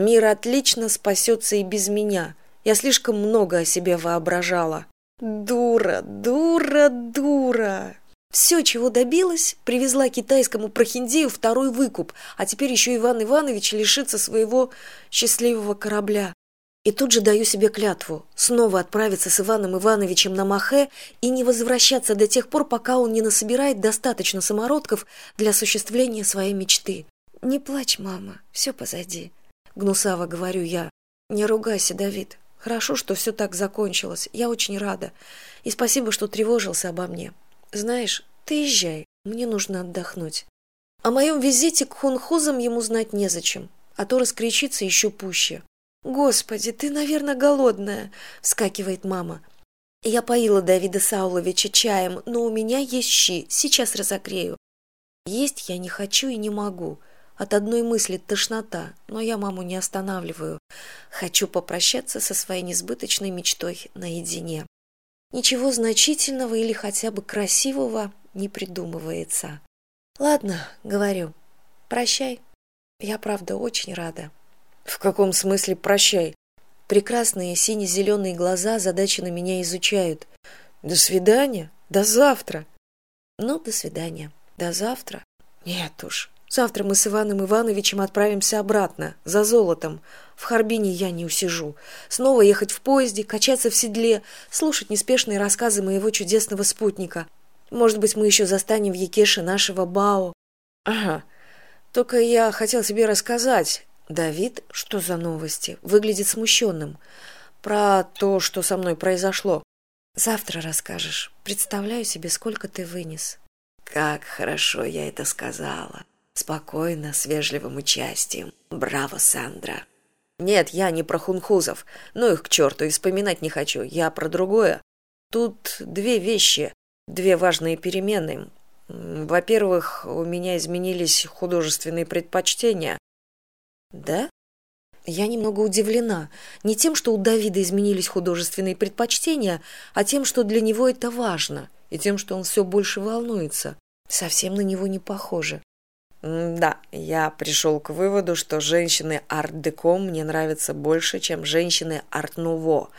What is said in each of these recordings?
мир отлично спасется и без меня. Я слишком много о себе воображала дура дура дура! Все чего добилась привезла китайскому прохиндею второй выкуп а теперь еще иван иванович лишится своего счастливого корабля и тут же даю себе клятву снова отправиться с иваном ивановичем на махе и не возвращаться до тех пор пока он не насобирает достаточно самородков для осуществления своей мечты. Не плачь мама все позади гнусаво говорю я. Не ругайся давид. Хорошо что все так закончилось. Я очень рада. И спасибо что тревожился обо мне. Знаешь ты езжай. Мне нужно отдохнуть. О моем визите к хунхузам ему знать незачем а то раскричится еще пуще. Господи ты наверное голодная вскакивает мама. Я поила давида сауловича чаем но у меня есть щи. Сейчас разогрею. Есть я не хочу и не могу от одной мысли тошнота но я маму не останавливаю. Хочу попрощаться со своей несбыточной мечтой наедине. Ничего значительного или хотя бы красивого не придумывается. Ладно говорю прощай. Я правда очень рада. В каком смысле прощай? Прекрасные сине зеленые глаза задачи на меня изучают. До свидания. До завтра. Ну до свидания. До завтра. Нет уж завтра мы с иваном ивановичем отправимся обратно за золотом. В харбине я не усижу. Снова ехать в поезде качаться в седле слушать неспешные рассказы моего чудесного спутника. Может быть мы еще застанем в якеше нашего бао. Ага. Только я хотел себе рассказать. Давид что за новости? Выглядит смущенным. Про то что со мной произошло. Завтра расскажешь. Представляю себе сколько ты вынес. Как хорошо я это сказала спокойно с вежливым участием. Браво сандра. Нет я не про хунхузов. Ну их к черту и вспоминать не хочу. Я про другое. Тут две вещи две важные перемены. Во первых у меня изменились художественные предпочтения. Да? Я немного удивлена не тем что у давида изменились художественные предпочтения а тем что для него это важно и тем что он все больше волнуется. Совсем на него не похоже да я пришел к выводу что женщины арт деко мне нравятся больше чем женщины арт нуво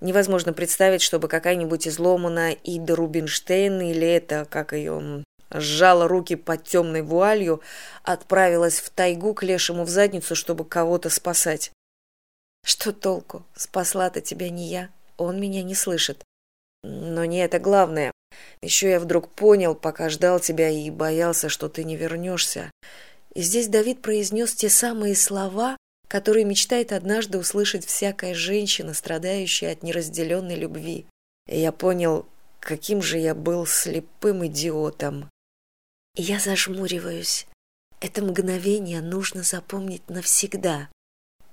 невозможно представить чтобы какая нибудь изломанная ида рубинштейн или это как ее сжала руки под темной вуалью отправилась в тайгу к лешему в задницу чтобы кого то спасать. Что толку? Спасла то тебя не я. Он меня не слышит но не это главное. Еще я вдруг понял пока ждал тебя и боялся что ты не вернешься и здесь давид произнес те самые слова которые мечтает однажды услышать всякая женщина страдающая от неразделенной любви. И я понял каким же я был слепым идиотом. Я зажмуриваюсь. Это мгновение нужно запомнить навсегда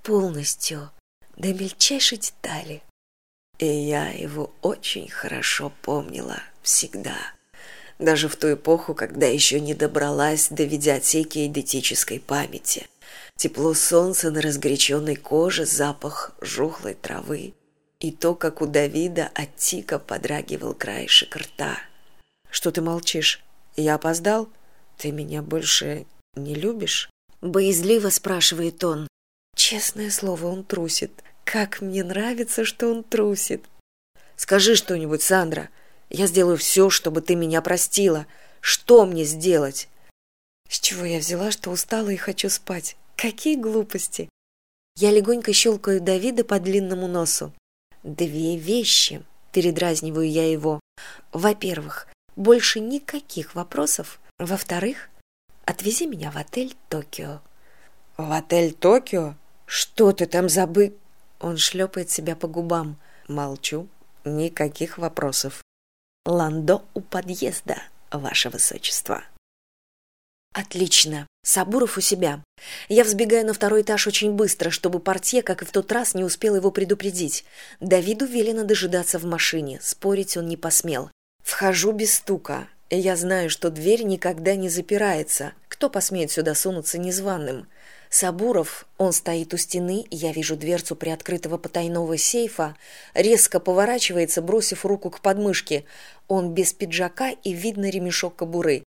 полностью до мельчайшей детали и я его очень хорошо помнила всегда. Даже в ту эпоху когда еще не добралась до видеотеки идентической памяти. Тепло солнца на разгоряченной коже запах жухлой травы. И то как у давида от тика подрагивал краешек рта. Что ты молчишь? Я опоздал? Ты меня больше не любишь? Боязливо спрашивает он. Честное слово он трусит как мне нравится что он трусит. Скажи что нибудь сандра. Я сделаю все чтобы ты меня простила. Что мне сделать? С чего я взяла что устала и хочу спать? Какие глупости! Я легонько щелкаю давида по длинному носу. Две вещи. Передразниваю я его. Во первых больше никаких вопросов. Во вторых отвези меня в отель токио. В отель токио? Что ты там забы он шлепает себя по губам. Молчу. Никаких вопросов. Ландо у подъезда ваше высочество. Отлично. Сабуров у себя. Я взбегаю на второй этаж очень быстро чтобы портье как и в тот раз не успел его предупредить. Давиду велено дожидаться в машине. Спорить он не посмел. Вхожу без стука. Я знаю что дверь никогда не запирается. Кто посмеет сюда сунуться незваным Сабуров, он стоит у стены, я вижу дверцу приоткрытого потайного сейфа, резко поворачивается, бросив руку к подмышке. Он без пиджака и видно ремешок кобуры.